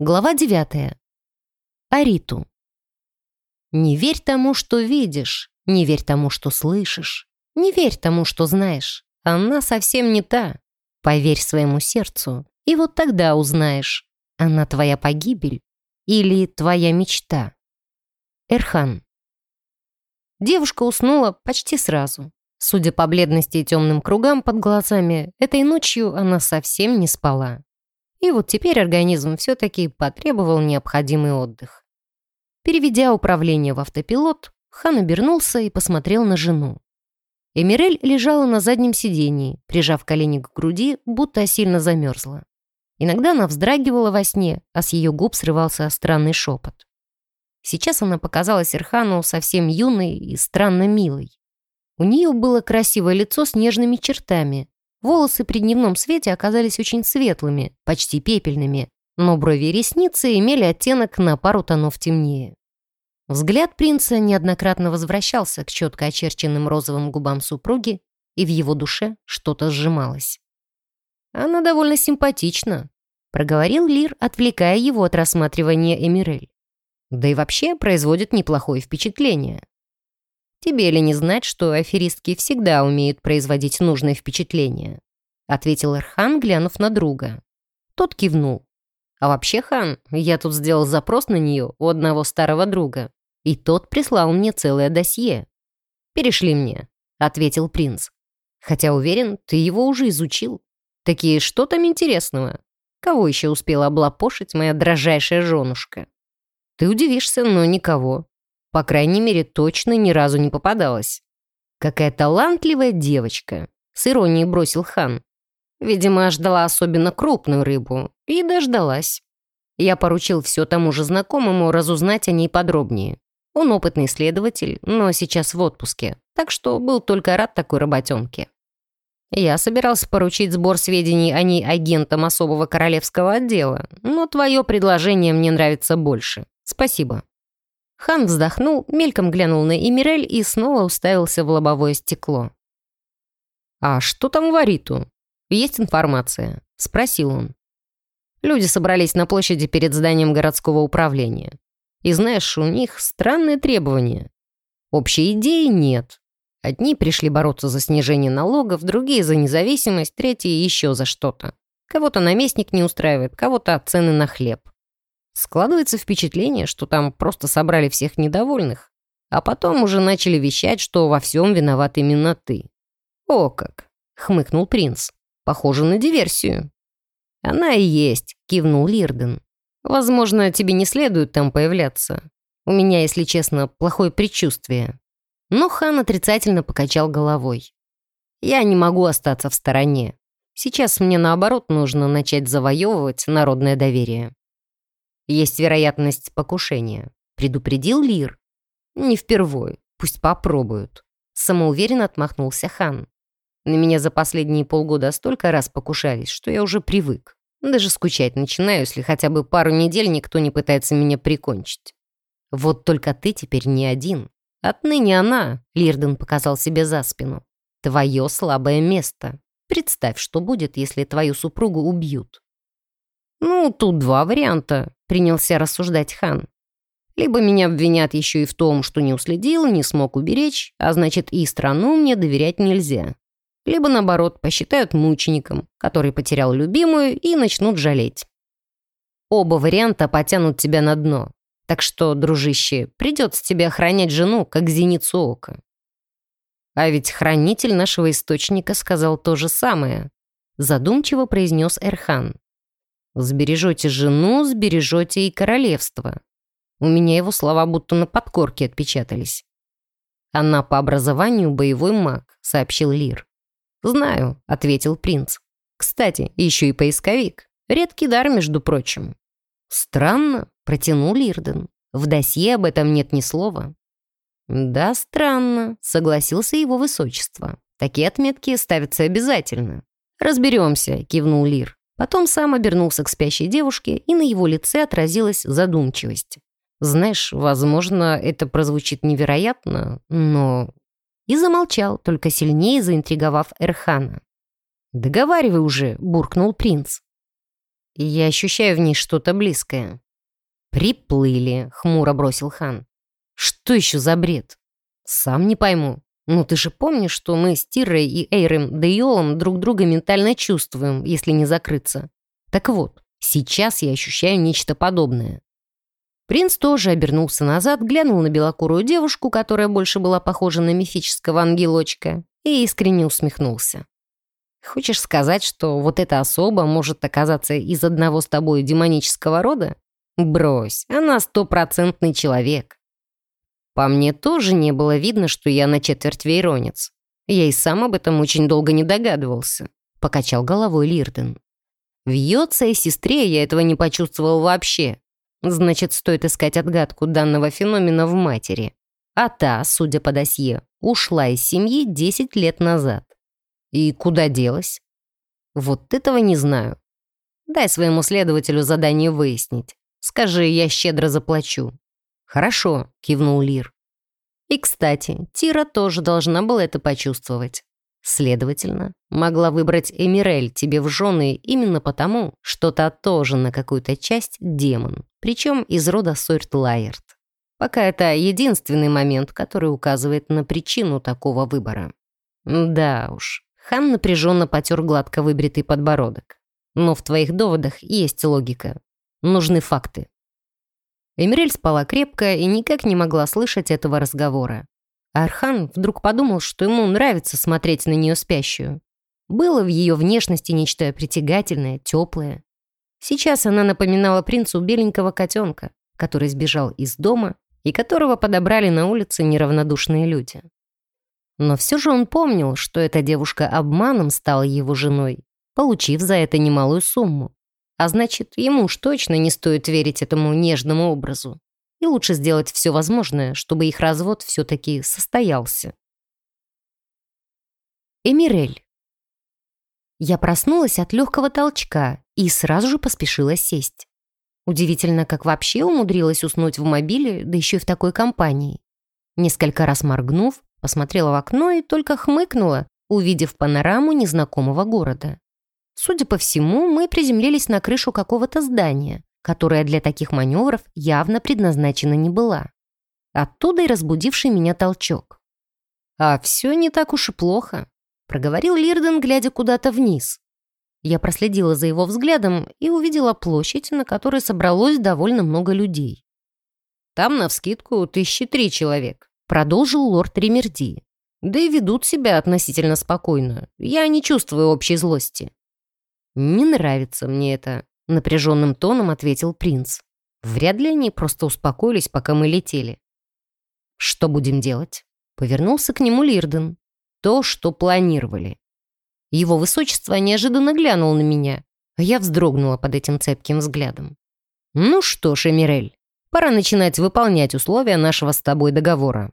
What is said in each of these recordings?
Глава 9. Ариту. Не верь тому, что видишь, не верь тому, что слышишь, не верь тому, что знаешь. Она совсем не та. Поверь своему сердцу, и вот тогда узнаешь, она твоя погибель или твоя мечта. Эрхан. Девушка уснула почти сразу. Судя по бледности и темным кругам под глазами, этой ночью она совсем не спала. И вот теперь организм все-таки потребовал необходимый отдых. Переведя управление в автопилот, Хан обернулся и посмотрел на жену. Эмирель лежала на заднем сидении, прижав колени к груди, будто сильно замерзла. Иногда она вздрагивала во сне, а с ее губ срывался странный шепот. Сейчас она показалась Ирхану совсем юной и странно милой. У нее было красивое лицо с нежными чертами, Волосы при дневном свете оказались очень светлыми, почти пепельными, но брови и ресницы имели оттенок на пару тонов темнее. Взгляд принца неоднократно возвращался к четко очерченным розовым губам супруги, и в его душе что-то сжималось. «Она довольно симпатична», — проговорил Лир, отвлекая его от рассматривания Эмирель. «Да и вообще производит неплохое впечатление. «Тебе ли не знать, что аферистки всегда умеют производить нужное впечатление?» ответил Эрхан, глянув на друга. Тот кивнул. «А вообще, хан, я тут сделал запрос на нее у одного старого друга, и тот прислал мне целое досье. Перешли мне», — ответил принц. «Хотя уверен, ты его уже изучил. Такие что там интересного? Кого еще успела облапошить моя дрожайшая женушка?» «Ты удивишься, но никого. По крайней мере, точно ни разу не попадалась. «Какая талантливая девочка!» — с иронией бросил хан. Видимо, ждала особенно крупную рыбу. И дождалась. Я поручил все тому же знакомому разузнать о ней подробнее. Он опытный следователь, но сейчас в отпуске, так что был только рад такой работенке. Я собирался поручить сбор сведений о ней агентам особого королевского отдела, но твое предложение мне нравится больше. Спасибо. Хан вздохнул, мельком глянул на Эмирель и снова уставился в лобовое стекло. «А что там в Ариту? Есть информация?» — спросил он. Люди собрались на площади перед зданием городского управления. И знаешь, у них странные требования. Общей идеи нет. Одни пришли бороться за снижение налогов, другие за независимость, третьи еще за что-то. Кого-то наместник не устраивает, кого-то цены на хлеб. Складывается впечатление, что там просто собрали всех недовольных, а потом уже начали вещать, что во всем виноват именно ты. «О как!» — хмыкнул принц. «Похоже на диверсию». «Она и есть», — кивнул Лирден. «Возможно, тебе не следует там появляться. У меня, если честно, плохое предчувствие». Но хан отрицательно покачал головой. «Я не могу остаться в стороне. Сейчас мне, наоборот, нужно начать завоевывать народное доверие». Есть вероятность покушения. Предупредил Лир. Не впервой. Пусть попробуют. Самоуверенно отмахнулся хан. На меня за последние полгода столько раз покушались, что я уже привык. Даже скучать начинаю, если хотя бы пару недель никто не пытается меня прикончить. Вот только ты теперь не один. Отныне она, Лирден показал себе за спину, твое слабое место. Представь, что будет, если твою супругу убьют. «Ну, тут два варианта», — принялся рассуждать хан. «Либо меня обвинят еще и в том, что не уследил, не смог уберечь, а значит, и страну мне доверять нельзя. Либо, наоборот, посчитают мучеником, который потерял любимую, и начнут жалеть. Оба варианта потянут тебя на дно. Так что, дружище, придется тебе охранять жену, как зеницу ока». А ведь хранитель нашего источника сказал то же самое. Задумчиво произнес Эрхан. Сбережете жену, сбережете и королевство. У меня его слова будто на подкорке отпечатались. Она по образованию боевой маг, сообщил Лир. Знаю, ответил принц. Кстати, еще и поисковик. Редкий дар, между прочим. Странно, протянул Лирден. В досье об этом нет ни слова. Да, странно, согласился его высочество. Такие отметки ставятся обязательно. Разберемся, кивнул Лир. Потом сам обернулся к спящей девушке, и на его лице отразилась задумчивость. «Знаешь, возможно, это прозвучит невероятно, но...» И замолчал, только сильнее заинтриговав Эрхана. «Договаривай уже», — буркнул принц. Я ощущаю в ней что-то близкое. «Приплыли», — хмуро бросил хан. «Что еще за бред?» «Сам не пойму. Ну ты же помнишь, что мы с Тирой и Эйрем Дейолом друг друга ментально чувствуем, если не закрыться. Так вот, сейчас я ощущаю нечто подобное». Принц тоже обернулся назад, глянул на белокурую девушку, которая больше была похожа на мифического ангелочка, и искренне усмехнулся. «Хочешь сказать, что вот эта особа может оказаться из одного с тобой демонического рода? Брось, она стопроцентный человек. По мне тоже не было видно, что я на четверть вейронец. Я и сам об этом очень долго не догадывался. Покачал головой Лирден. В Йоце и сестре я этого не почувствовал вообще. Значит, стоит искать отгадку данного феномена в матери. А та, судя по досье, ушла из семьи 10 лет назад. И куда делась? Вот этого не знаю. Дай своему следователю задание выяснить. Скажи, я щедро заплачу». «Хорошо», — кивнул Лир. И, кстати, Тира тоже должна была это почувствовать. Следовательно, могла выбрать Эмирель тебе в жены именно потому, что та тоже на какую-то часть демон, причем из рода Сойрт Лайерт. Пока это единственный момент, который указывает на причину такого выбора. Да уж, хан напряженно потер гладко выбритый подбородок. Но в твоих доводах есть логика. Нужны факты. Эмирель спала крепко и никак не могла слышать этого разговора. Архан вдруг подумал, что ему нравится смотреть на нее спящую. Было в ее внешности нечто притягательное, теплое. Сейчас она напоминала принцу беленького котенка, который сбежал из дома и которого подобрали на улице неравнодушные люди. Но все же он помнил, что эта девушка обманом стала его женой, получив за это немалую сумму. А значит, ему уж точно не стоит верить этому нежному образу. И лучше сделать все возможное, чтобы их развод все-таки состоялся. Эмирель. Я проснулась от легкого толчка и сразу же поспешила сесть. Удивительно, как вообще умудрилась уснуть в мобиле, да еще и в такой компании. Несколько раз моргнув, посмотрела в окно и только хмыкнула, увидев панораму незнакомого города. Судя по всему, мы приземлились на крышу какого-то здания, которое для таких маневров явно предназначено не была. Оттуда и разбудивший меня толчок. «А все не так уж и плохо», — проговорил Лирден, глядя куда-то вниз. Я проследила за его взглядом и увидела площадь, на которой собралось довольно много людей. «Там, навскидку, тысячи три человек», — продолжил лорд Ремерди. «Да и ведут себя относительно спокойно. Я не чувствую общей злости. «Не нравится мне это», — напряженным тоном ответил принц. «Вряд ли они просто успокоились, пока мы летели». «Что будем делать?» — повернулся к нему Лирден. «То, что планировали». Его высочество неожиданно глянул на меня, а я вздрогнула под этим цепким взглядом. «Ну что ж, Эмирель, пора начинать выполнять условия нашего с тобой договора».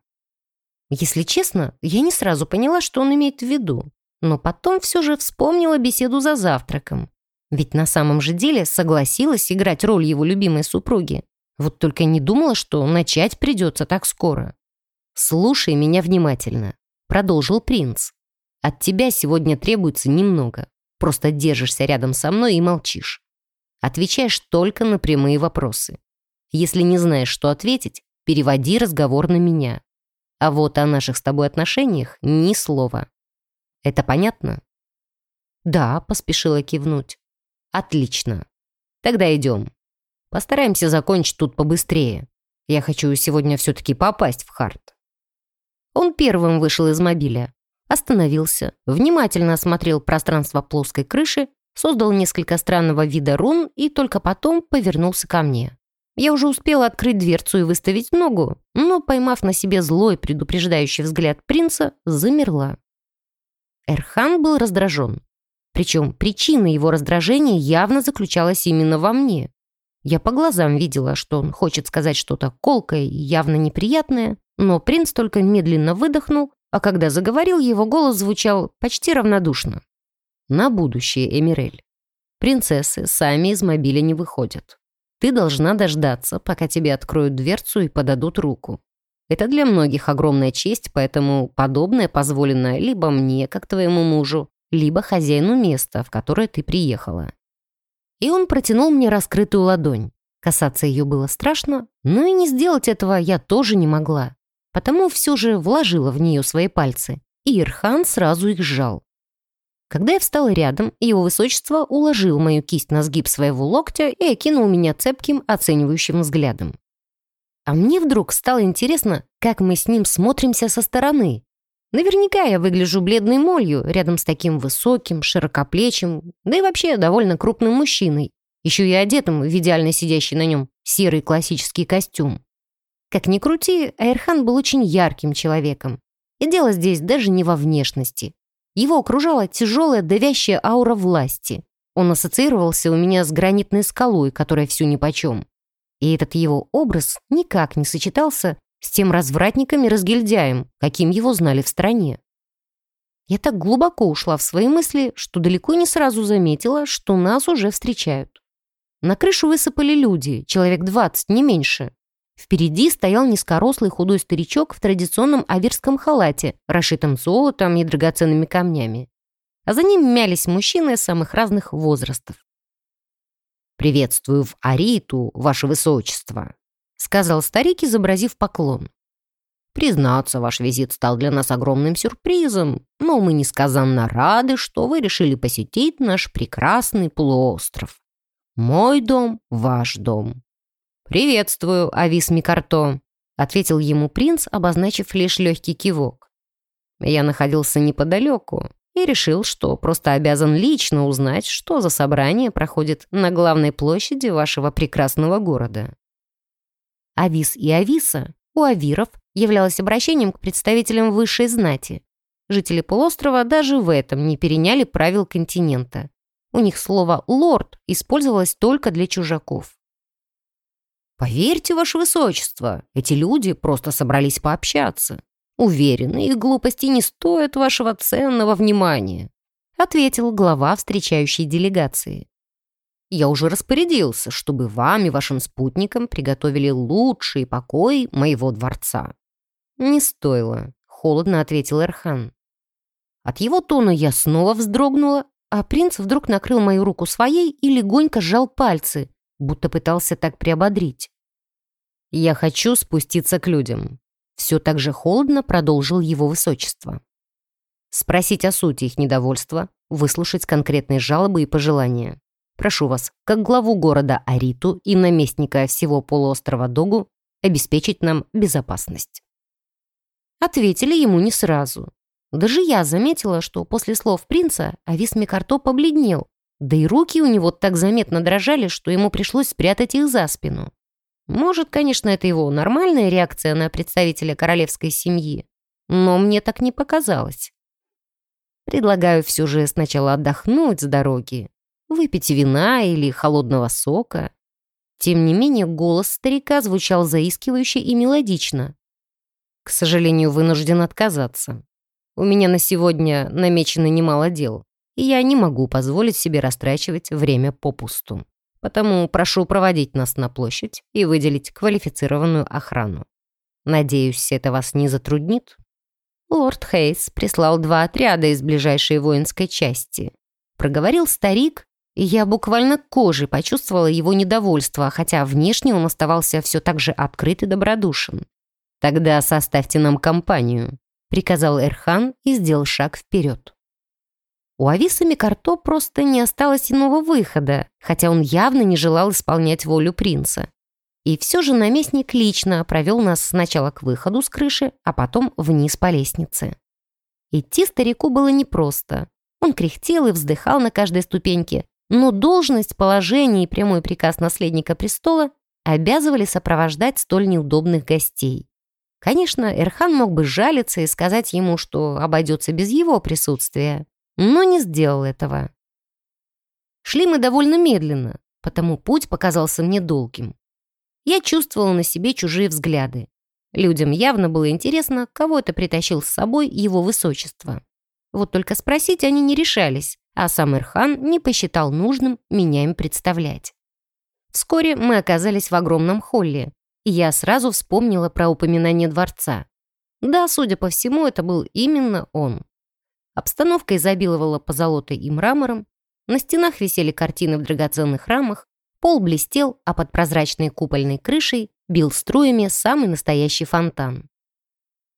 Если честно, я не сразу поняла, что он имеет в виду но потом все же вспомнила беседу за завтраком. Ведь на самом же деле согласилась играть роль его любимой супруги. Вот только не думала, что начать придется так скоро. «Слушай меня внимательно», — продолжил принц. «От тебя сегодня требуется немного. Просто держишься рядом со мной и молчишь. Отвечаешь только на прямые вопросы. Если не знаешь, что ответить, переводи разговор на меня. А вот о наших с тобой отношениях ни слова. Это понятно?» «Да», — поспешила кивнуть. «Отлично. Тогда идем. Постараемся закончить тут побыстрее. Я хочу сегодня все-таки попасть в Харт». Он первым вышел из мобиля, остановился, внимательно осмотрел пространство плоской крыши, создал несколько странного вида рун и только потом повернулся ко мне. Я уже успела открыть дверцу и выставить ногу, но, поймав на себе злой предупреждающий взгляд принца, замерла. Эрхан был раздражен. Причем причина его раздражения явно заключалась именно во мне. Я по глазам видела, что он хочет сказать что-то колкое и явно неприятное, но принц только медленно выдохнул, а когда заговорил, его голос звучал почти равнодушно. «На будущее, Эмирель. Принцессы сами из мобиля не выходят. Ты должна дождаться, пока тебе откроют дверцу и подадут руку. Это для многих огромная честь, поэтому подобное позволено либо мне, как твоему мужу, либо хозяину места, в которое ты приехала. И он протянул мне раскрытую ладонь. Касаться ее было страшно, но и не сделать этого я тоже не могла. Потому все же вложила в нее свои пальцы, и Ирхан сразу их сжал. Когда я встала рядом, его высочество уложил мою кисть на сгиб своего локтя и окинул меня цепким, оценивающим взглядом. А мне вдруг стало интересно, как мы с ним смотримся со стороны. Наверняка я выгляжу бледной молью рядом с таким высоким, широкоплечим, да и вообще довольно крупным мужчиной, еще и одетым в идеально сидящий на нем серый классический костюм. Как ни крути, Айрхан был очень ярким человеком. И дело здесь даже не во внешности. Его окружала тяжелая давящая аура власти. Он ассоциировался у меня с гранитной скалой, которая всю нипочем. И этот его образ никак не сочетался с тем развратником и разгильдяем, каким его знали в стране. Я так глубоко ушла в свои мысли, что далеко не сразу заметила, что нас уже встречают. На крышу высыпали люди, человек двадцать, не меньше. Впереди стоял низкорослый худой старичок в традиционном аверском халате, расшитом золотом и драгоценными камнями. А за ним мялись мужчины самых разных возрастов. «Приветствую в Ариту, ваше высочество», — сказал старик, изобразив поклон. «Признаться, ваш визит стал для нас огромным сюрпризом, но мы несказанно рады, что вы решили посетить наш прекрасный полуостров. Мой дом — ваш дом». «Приветствую, Авис Микарто», — ответил ему принц, обозначив лишь легкий кивок. Я находился неподалеку, и решил, что просто обязан лично узнать, что за собрание проходит на главной площади вашего прекрасного города. Авис и Ависа у авиров являлось обращением к представителям высшей знати. Жители полуострова даже в этом не переняли правил континента. У них слово «лорд» использовалось только для чужаков. «Поверьте, ваше высочество, эти люди просто собрались пообщаться. Уверены, их глупости не стоят вашего ценного внимания», ответил глава встречающей делегации. «Я уже распорядился, чтобы вам и вашим спутникам приготовили лучший покой моего дворца». «Не стоило», — холодно ответил Эрхан. От его тона я снова вздрогнула, а принц вдруг накрыл мою руку своей и легонько сжал пальцы, будто пытался так приободрить. «Я хочу спуститься к людям. Все так же холодно продолжил его высочество. Спросить о сути их недовольства, выслушать конкретные жалобы и пожелания. Прошу вас, как главу города Ариту и наместника всего полуострова Догу, обеспечить нам безопасность. Ответили ему не сразу. Даже я заметила, что после слов принца Авис Микарто побледнел, да и руки у него так заметно дрожали, что ему пришлось спрятать их за спину. Может, конечно, это его нормальная реакция на представителя королевской семьи, но мне так не показалось. Предлагаю все же сначала отдохнуть с дороги, выпить вина или холодного сока. Тем не менее, голос старика звучал заискивающе и мелодично. К сожалению, вынужден отказаться. У меня на сегодня намечено немало дел, и я не могу позволить себе растрачивать время попусту. Потому прошу проводить нас на площадь и выделить квалифицированную охрану. Надеюсь, это вас не затруднит?» Лорд Хейс прислал два отряда из ближайшей воинской части. Проговорил старик, и я буквально кожей почувствовала его недовольство, хотя внешне он оставался все так же открыт и добродушен. «Тогда составьте нам компанию», — приказал Эрхан и сделал шаг вперед. У Ависа Микарто просто не осталось иного выхода, хотя он явно не желал исполнять волю принца. И все же наместник лично провел нас сначала к выходу с крыши, а потом вниз по лестнице. Идти старику было непросто. Он кряхтел и вздыхал на каждой ступеньке, но должность, положение и прямой приказ наследника престола обязывали сопровождать столь неудобных гостей. Конечно, Эрхан мог бы жалиться и сказать ему, что обойдется без его присутствия но не сделал этого. Шли мы довольно медленно, потому путь показался мне долгим. Я чувствовала на себе чужие взгляды. Людям явно было интересно, кого это притащил с собой его высочество. Вот только спросить они не решались, а сам Ирхан не посчитал нужным меня им представлять. Вскоре мы оказались в огромном холле, и я сразу вспомнила про упоминание дворца. Да, судя по всему, это был именно он. Обстановка изобиловала позолотой и мрамором, На стенах висели картины в драгоценных рамах, пол блестел, а под прозрачной купольной крышей бил струями самый настоящий фонтан.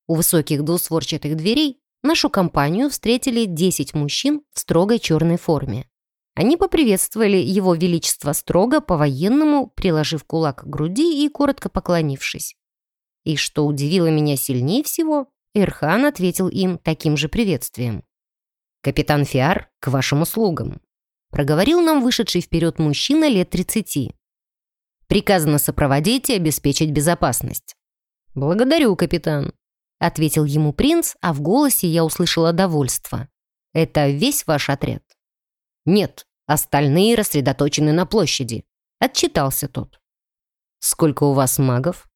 У высоких двусворчатых дверей нашу компанию встретили 10 мужчин в строгой черной форме. Они поприветствовали его величество строго по-военному, приложив кулак к груди и коротко поклонившись. И что удивило меня сильнее всего, Ирхан ответил им таким же приветствием. «Капитан Фиар, к вашим услугам», проговорил нам вышедший вперед мужчина лет 30. «Приказано сопроводить и обеспечить безопасность». «Благодарю, капитан», ответил ему принц, а в голосе я услышала довольство. «Это весь ваш отряд?» «Нет, остальные рассредоточены на площади», — отчитался тот. «Сколько у вас магов?»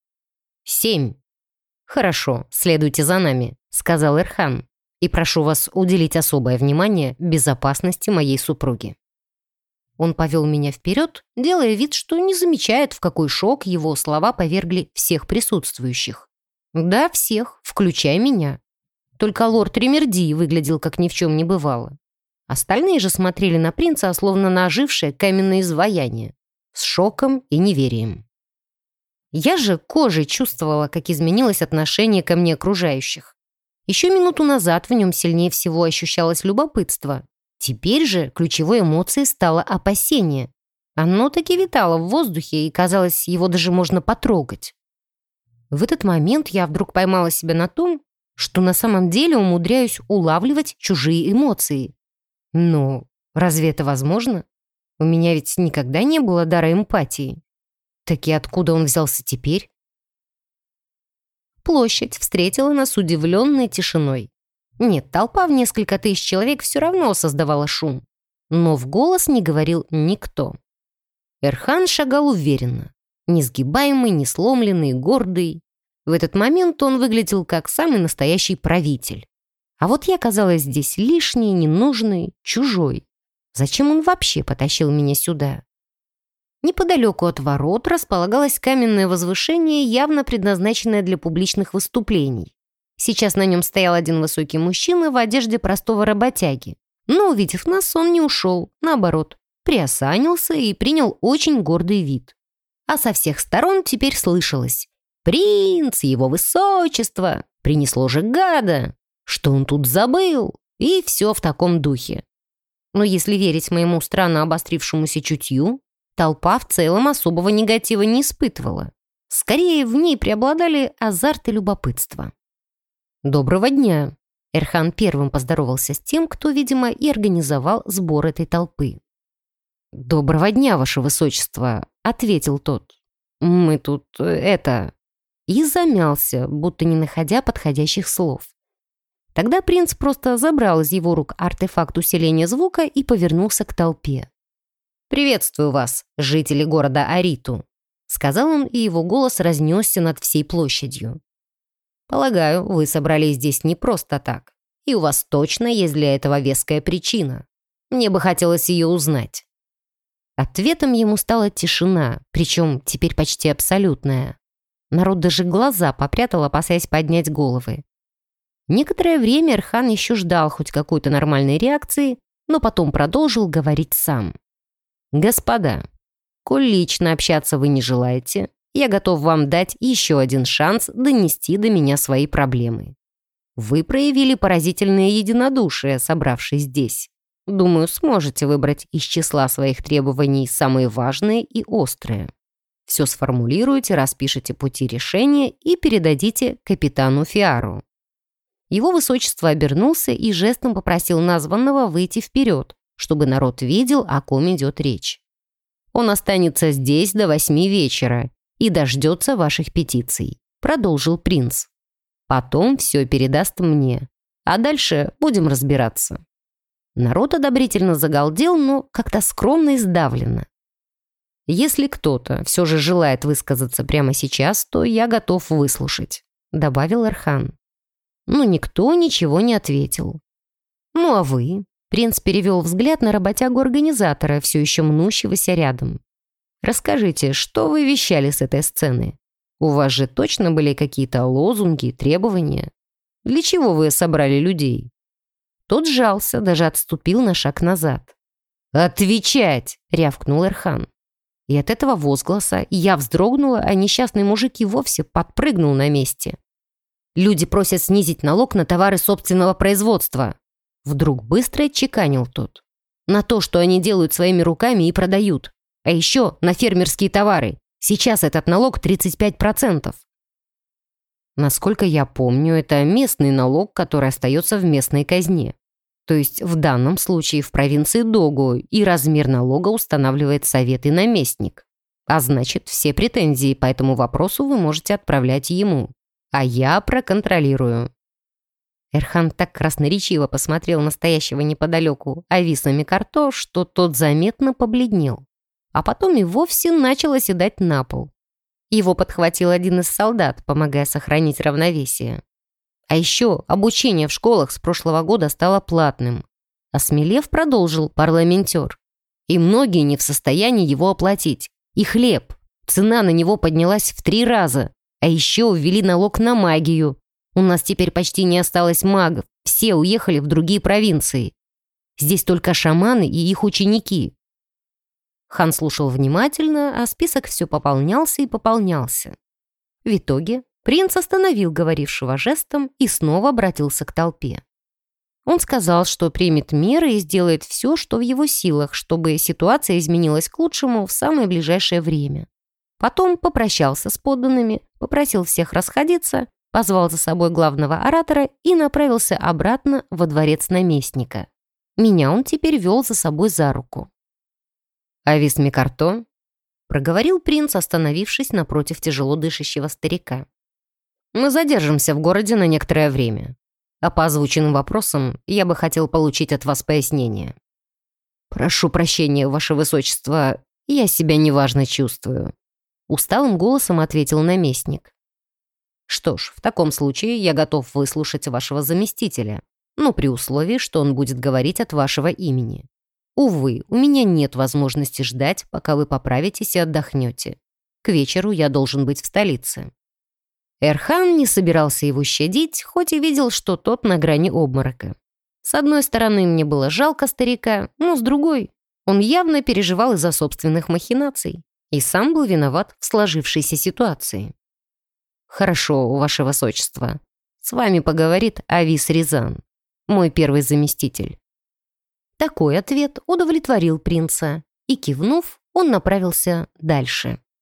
«Семь». «Хорошо, следуйте за нами», — сказал Эрхан. «И прошу вас уделить особое внимание безопасности моей супруги». Он повел меня вперед, делая вид, что не замечает, в какой шок его слова повергли всех присутствующих. Да, всех, включая меня. Только лорд Ремерди выглядел, как ни в чем не бывало. Остальные же смотрели на принца, словно на ожившее каменное изваяние, с шоком и неверием. Я же кожей чувствовала, как изменилось отношение ко мне окружающих. Еще минуту назад в нем сильнее всего ощущалось любопытство. Теперь же ключевой эмоцией стало опасение. Оно таки витало в воздухе, и казалось, его даже можно потрогать. В этот момент я вдруг поймала себя на том, что на самом деле умудряюсь улавливать чужие эмоции. Но разве это возможно? У меня ведь никогда не было дара эмпатии. Так и откуда он взялся теперь? Площадь встретила нас удивленной тишиной. Нет, толпа в несколько тысяч человек все равно создавала шум. Но в голос не говорил никто. Эрхан шагал уверенно. Несгибаемый, несломленный, гордый. В этот момент он выглядел как самый настоящий правитель. А вот я казалась здесь лишней, ненужной, чужой. Зачем он вообще потащил меня сюда? Неподалеку от ворот располагалось каменное возвышение, явно предназначенное для публичных выступлений. Сейчас на нем стоял один высокий мужчина в одежде простого работяги. Но, увидев нас, он не ушел, наоборот, приосанился и принял очень гордый вид. А со всех сторон теперь слышалось «Принц, его высочество, принесло же гада, что он тут забыл?» И все в таком духе. Но если верить моему странно обострившемуся чутью, толпа в целом особого негатива не испытывала. Скорее, в ней преобладали азарт и любопытство. «Доброго дня!» Эрхан первым поздоровался с тем, кто, видимо, и организовал сбор этой толпы. «Доброго дня, ваше высочество!» — ответил тот. «Мы тут... Э, это...» И замялся, будто не находя подходящих слов. Тогда принц просто забрал из его рук артефакт усиления звука и повернулся к толпе. «Приветствую вас, жители города Ариту», — сказал он, и его голос разнесся над всей площадью. «Полагаю, вы собрались здесь не просто так, и у вас точно есть для этого веская причина. Мне бы хотелось ее узнать». Ответом ему стала тишина, причем теперь почти абсолютная. Народ даже глаза попрятал, опасаясь поднять головы. Некоторое время Эрхан еще ждал хоть какой-то нормальной реакции, но потом продолжил говорить сам. «Господа, коль лично общаться вы не желаете, я готов вам дать еще один шанс донести до меня свои проблемы. Вы проявили поразительное единодушие, собравшись здесь. Думаю, сможете выбрать из числа своих требований самые важные и острые. Все сформулируйте, распишите пути решения и передадите капитану Фиару. Его высочество обернулся и жестом попросил названного выйти вперед, чтобы народ видел, о ком идет речь. Он останется здесь до восьми вечера и дождется ваших петиций», — продолжил принц. «Потом все передаст мне, а дальше будем разбираться». Народ одобрительно загалдел, но как-то скромно и сдавленно. «Если кто-то все же желает высказаться прямо сейчас, то я готов выслушать», — добавил Эрхан. Но никто ничего не ответил. «Ну а вы?» Принц перевел взгляд на работягу-организатора, все еще мнущегося рядом. «Расскажите, что вы вещали с этой сцены? У вас же точно были какие-то лозунги, требования? Для чего вы собрали людей?» Тот сжался, даже отступил на шаг назад. «Отвечать!» — рявкнул Эрхан. И от этого возгласа я вздрогнула, а несчастный мужик и вовсе подпрыгнул на месте. Люди просят снизить налог на товары собственного производства. Вдруг быстро чеканил тот. На то, что они делают своими руками и продают. А еще на фермерские товары. Сейчас этот налог 35%. Насколько я помню, это местный налог, который остается в местной казне. То есть в данном случае в провинции Догу, и размер налога устанавливает совет и наместник. А значит, все претензии по этому вопросу вы можете отправлять ему. А я проконтролирую. Эрхан так красноречиво посмотрел настоящего неподалеку Ависа Микарто, что тот заметно побледнел. А потом и вовсе начал оседать на пол. Его подхватил один из солдат, помогая сохранить равновесие. А еще обучение в школах с прошлого года стало платным. Осмелев продолжил парламентер. И многие не в состоянии его оплатить. И хлеб. Цена на него поднялась в три раза. А еще ввели налог на магию. У нас теперь почти не осталось магов. Все уехали в другие провинции. Здесь только шаманы и их ученики. Хан слушал внимательно, а список все пополнялся и пополнялся. В итоге Принц остановил говорившего жестом и снова обратился к толпе. Он сказал, что примет меры и сделает все, что в его силах, чтобы ситуация изменилась к лучшему в самое ближайшее время. Потом попрощался с подданными, попросил всех расходиться, позвал за собой главного оратора и направился обратно во дворец наместника. Меня он теперь вел за собой за руку. «Авис Микарто?» — проговорил принц, остановившись напротив тяжело дышащего старика. Мы задержимся в городе на некоторое время. А по озвученным вопросам я бы хотел получить от вас пояснение. Прошу прощения, ваше высочество, я себя неважно чувствую. Усталым голосом ответил наместник. Что ж, в таком случае я готов выслушать вашего заместителя, но при условии, что он будет говорить от вашего имени. Увы, у меня нет возможности ждать, пока вы поправитесь и отдохнете. К вечеру я должен быть в столице. Эрхан не собирался его щадить, хоть и видел, что тот на грани обморока. С одной стороны, мне было жалко старика, но с другой, он явно переживал из-за собственных махинаций и сам был виноват в сложившейся ситуации. «Хорошо, ваше высочество. С вами поговорит Авис Рязан, мой первый заместитель». Такой ответ удовлетворил принца, и, кивнув, он направился дальше.